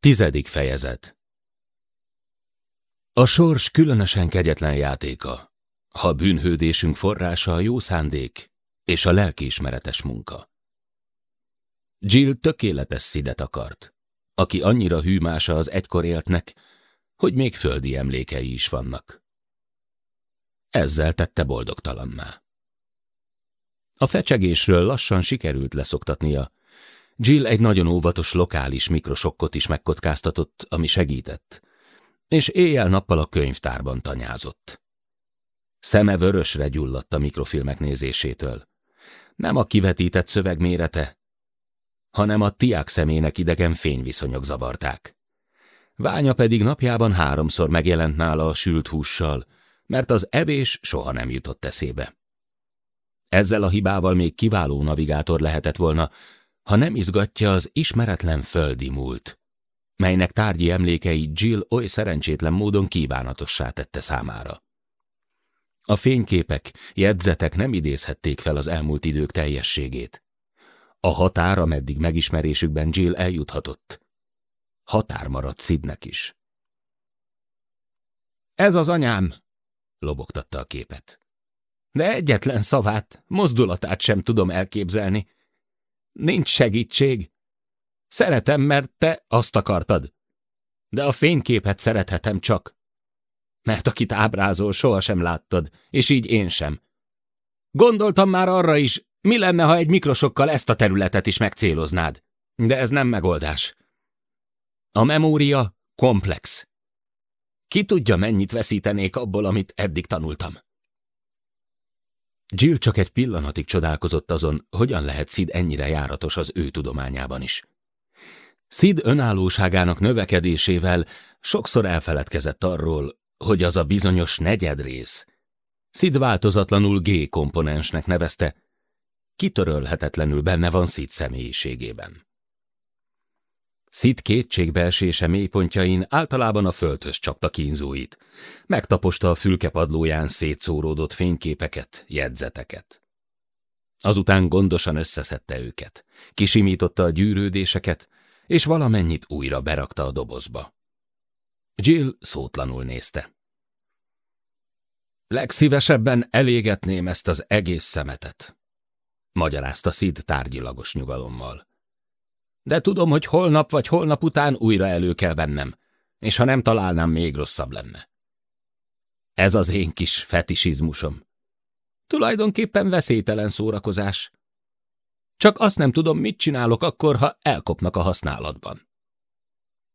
Tizedik fejezet A sors különösen kegyetlen játéka, ha bűnhődésünk forrása a jó szándék és a lelkiismeretes munka. Jill tökéletes szidet akart, aki annyira hűmása az egykor éltnek, hogy még földi emlékei is vannak. Ezzel tette boldogtalanná. A fecsegésről lassan sikerült leszoktatnia, Jill egy nagyon óvatos lokális mikrosokkot is megkockáztatott, ami segített, és éjjel-nappal a könyvtárban tanyázott. Szeme vörösre gyulladt a mikrofilmek nézésétől. Nem a kivetített szöveg mérete, hanem a tiák szemének idegen fényviszonyok zavarták. Ványa pedig napjában háromszor megjelent nála a sült hússal, mert az evés soha nem jutott eszébe. Ezzel a hibával még kiváló navigátor lehetett volna, ha nem izgatja az ismeretlen földi múlt, melynek tárgyi emlékei Jill oly szerencsétlen módon kívánatossá tette számára. A fényképek, jegyzetek nem idézhették fel az elmúlt idők teljességét. A határ, ameddig megismerésükben Jill eljuthatott. Határ maradt Sidnek is. Ez az anyám, lobogtatta a képet. De egyetlen szavát, mozdulatát sem tudom elképzelni. Nincs segítség. Szeretem, mert te azt akartad. De a fényképet szerethetem csak. Mert akit ábrázol, sohasem láttad, és így én sem. Gondoltam már arra is, mi lenne, ha egy mikrosokkal ezt a területet is megcéloznád. De ez nem megoldás. A memória komplex. Ki tudja, mennyit veszítenék abból, amit eddig tanultam. Jill csak egy pillanatig csodálkozott azon, hogyan lehet Sid ennyire járatos az ő tudományában is. Sid önállóságának növekedésével sokszor elfeledkezett arról, hogy az a bizonyos negyedrész, Sid változatlanul G komponensnek nevezte, kitörölhetetlenül benne van Sid személyiségében. Szit kétségbeesése mélypontjain általában a földhöz csapta kínzóit. Megtaposta a fülkepadlóján szétszóródott fényképeket, jegyzeteket. Azután gondosan összeszedte őket, kisimította a gyűrődéseket, és valamennyit újra berakta a dobozba. Jill szótlanul nézte. Legszívesebben elégetném ezt az egész szemetet, magyarázta Sid tárgyilagos nyugalommal. De tudom, hogy holnap vagy holnap után újra elő kell vennem, és ha nem találnám, még rosszabb lenne. Ez az én kis fetisizmusom. Tulajdonképpen veszélytelen szórakozás. Csak azt nem tudom, mit csinálok akkor, ha elkopnak a használatban.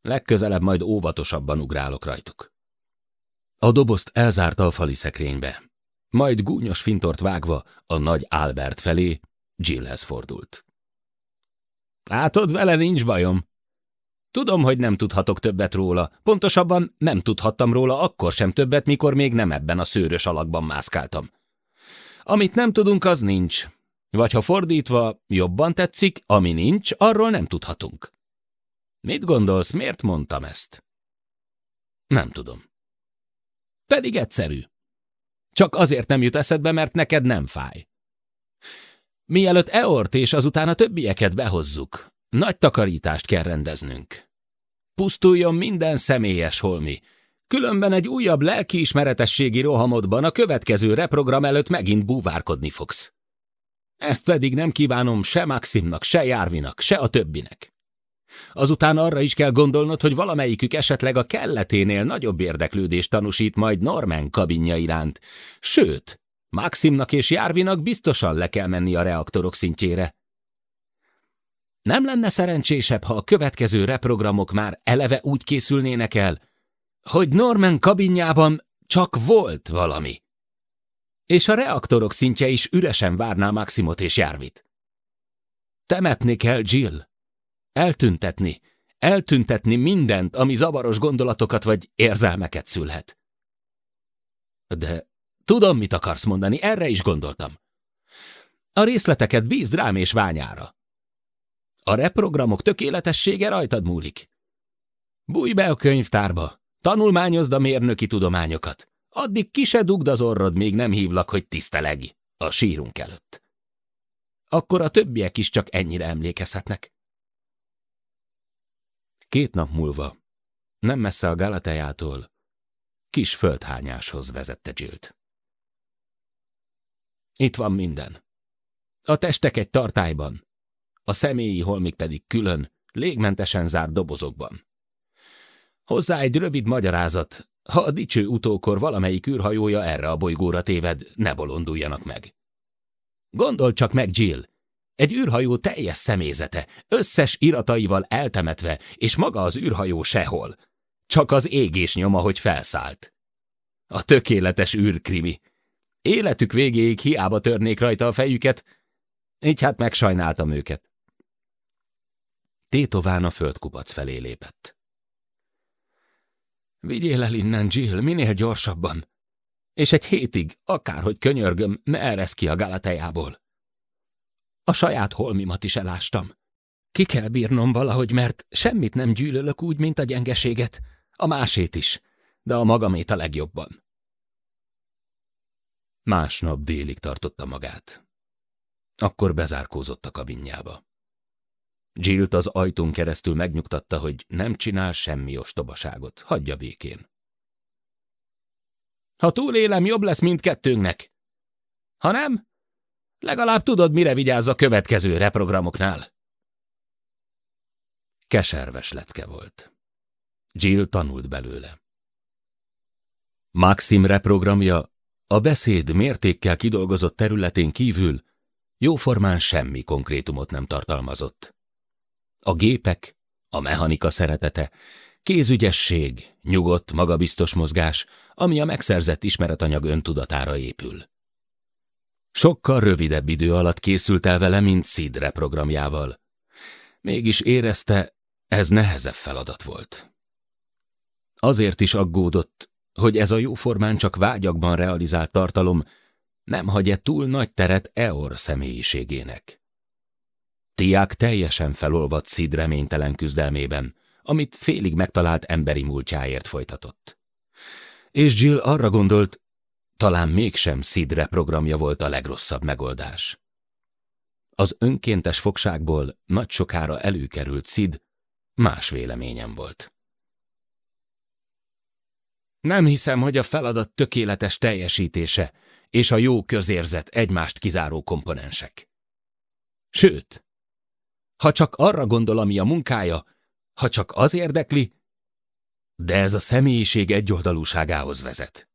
Legközelebb majd óvatosabban ugrálok rajtuk. A dobozt elzárta a fali szekrénybe, majd gúnyos fintort vágva a nagy Albert felé Jillhez fordult. Látod, vele nincs bajom. Tudom, hogy nem tudhatok többet róla. Pontosabban nem tudhattam róla akkor sem többet, mikor még nem ebben a szőrös alakban mászkáltam. Amit nem tudunk, az nincs. Vagy ha fordítva, jobban tetszik, ami nincs, arról nem tudhatunk. Mit gondolsz, miért mondtam ezt? Nem tudom. Pedig egyszerű. Csak azért nem jut eszedbe, mert neked nem fáj. Mielőtt Eort és azután a többieket behozzuk, nagy takarítást kell rendeznünk. Pusztuljon minden személyes holmi, különben egy újabb lelkiismeretességi rohamodban a következő reprogram előtt megint búvárkodni fogsz. Ezt pedig nem kívánom se Maximnak, se Járvinak, se a többinek. Azután arra is kell gondolnod, hogy valamelyikük esetleg a kelleténél nagyobb érdeklődést tanúsít majd Norman kabinja iránt, sőt, Maximnak és Járvinak biztosan le kell menni a reaktorok szintjére. Nem lenne szerencsésebb, ha a következő reprogramok már eleve úgy készülnének el, hogy Norman kabinjában csak volt valami. És a reaktorok szintje is üresen várná Maximot és Járvit. Temetni kell Jill. Eltüntetni. Eltüntetni mindent, ami zavaros gondolatokat vagy érzelmeket szülhet. De Tudom, mit akarsz mondani, erre is gondoltam. A részleteket bízd rám és ványára. A reprogramok tökéletessége rajtad múlik. Bújj be a könyvtárba, tanulmányozd a mérnöki tudományokat. Addig ki se dugd az orrod, még nem hívlak, hogy tisztelegj a sírunk előtt. Akkor a többiek is csak ennyire emlékezhetnek. Két nap múlva, nem messze a Galatejától, kis földhányáshoz vezette Jillt. Itt van minden. A testek egy tartályban, a személyi holmik pedig külön, légmentesen zárt dobozokban. Hozzá egy rövid magyarázat, ha a dicső utókor valamelyik űrhajója erre a bolygóra téved, ne bolonduljanak meg. Gondol csak meg, Jill! Egy űrhajó teljes személyzete, összes irataival eltemetve, és maga az űrhajó sehol. Csak az égés nyoma, hogy felszállt. A tökéletes űrkrimi. Életük végéig hiába törnék rajta a fejüket, így hát megsajnáltam őket. Tétován a földkupac felé lépett. Vigyél el innen, Jill, minél gyorsabban. És egy hétig, akárhogy könyörgöm, ne eresz ki a galatejából. A saját holmimat is elástam. Ki kell bírnom valahogy, mert semmit nem gyűlölök úgy, mint a gyengeséget. A másét is, de a magamét a legjobban. Másnap délig tartotta magát. Akkor bezárkózott a kabinjába. Jill az ajtón keresztül megnyugtatta, hogy nem csinál semmi ostobaságot, hagyja békén. Ha túlélem, jobb lesz mindkettőnknek. Ha nem, legalább tudod, mire vigyázz a következő reprogramoknál. Keserves letke volt. Jill tanult belőle. Maxim reprogramja a beszéd mértékkel kidolgozott területén kívül jóformán semmi konkrétumot nem tartalmazott. A gépek, a mechanika szeretete, kézügyesség, nyugodt, magabiztos mozgás, ami a megszerzett ismeretanyag öntudatára épül. Sokkal rövidebb idő alatt készült el vele, mint Szidre programjával. Mégis érezte, ez nehezebb feladat volt. Azért is aggódott, hogy ez a jóformán csak vágyakban realizált tartalom nem hagyja túl nagy teret Eor személyiségének. Tiák teljesen felolvadt Szid reménytelen küzdelmében, amit félig megtalált emberi múltjáért folytatott. És Jill arra gondolt, talán mégsem Szidre programja volt a legrosszabb megoldás. Az önkéntes fogságból nagy sokára előkerült Szid más véleményem volt. Nem hiszem, hogy a feladat tökéletes teljesítése és a jó közérzet egymást kizáró komponensek. Sőt, ha csak arra gondol, ami a munkája, ha csak az érdekli, de ez a személyiség egyoldalúságához vezet.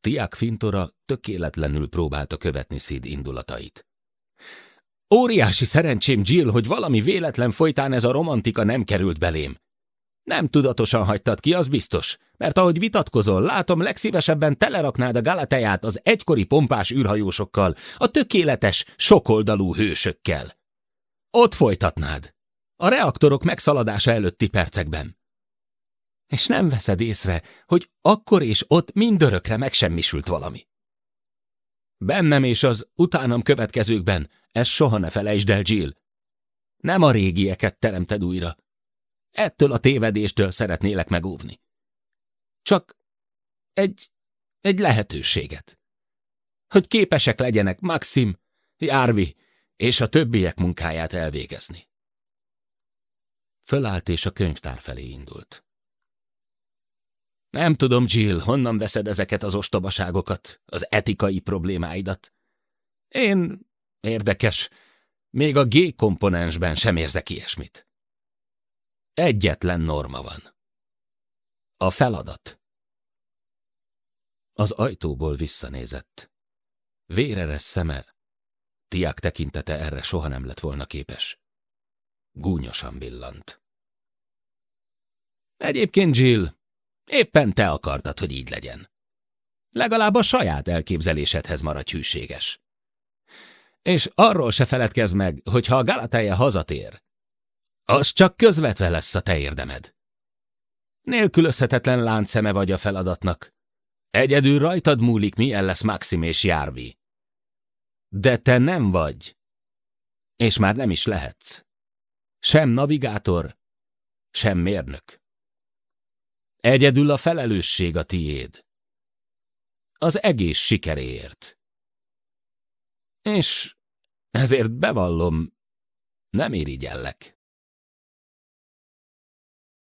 Tiák Fintora tökéletlenül próbálta követni Sid indulatait. Óriási szerencsém, Jill, hogy valami véletlen folytán ez a romantika nem került belém. Nem tudatosan hagytad ki, az biztos, mert ahogy vitatkozol, látom, legszívesebben teleraknád a Galateját az egykori pompás űrhajósokkal, a tökéletes, sokoldalú hősökkel. Ott folytatnád. A reaktorok megszaladása előtti percekben. És nem veszed észre, hogy akkor és ott mindörökre megsemmisült valami. Bennem és az utánam következőkben, ezt soha ne felejtsd el, Jill. Nem a régieket teremted újra. Ettől a tévedéstől szeretnélek megóvni. Csak egy, egy lehetőséget. Hogy képesek legyenek Maxim, Járvi és a többiek munkáját elvégezni. Fölállt és a könyvtár felé indult. Nem tudom, Jill, honnan veszed ezeket az ostobaságokat, az etikai problémáidat. Én érdekes, még a G komponensben sem érzek ilyesmit. Egyetlen norma van. A feladat. Az ajtóból visszanézett. Véreres szeme Tiák tekintete erre soha nem lett volna képes. Gúnyosan villant. Egyébként, Jill, éppen te akartad, hogy így legyen. Legalább a saját elképzelésedhez maradj hűséges. És arról se feledkezz meg, hogy ha a Galateje hazatér, az csak közvetve lesz a te érdemed. Nélkülözhetetlen láncszeme vagy a feladatnak. Egyedül rajtad múlik, milyen lesz Maxim és Járvi. De te nem vagy. És már nem is lehetsz. Sem navigátor, sem mérnök. Egyedül a felelősség a tiéd. Az egész sikeréért. És ezért bevallom, nem irigyellek.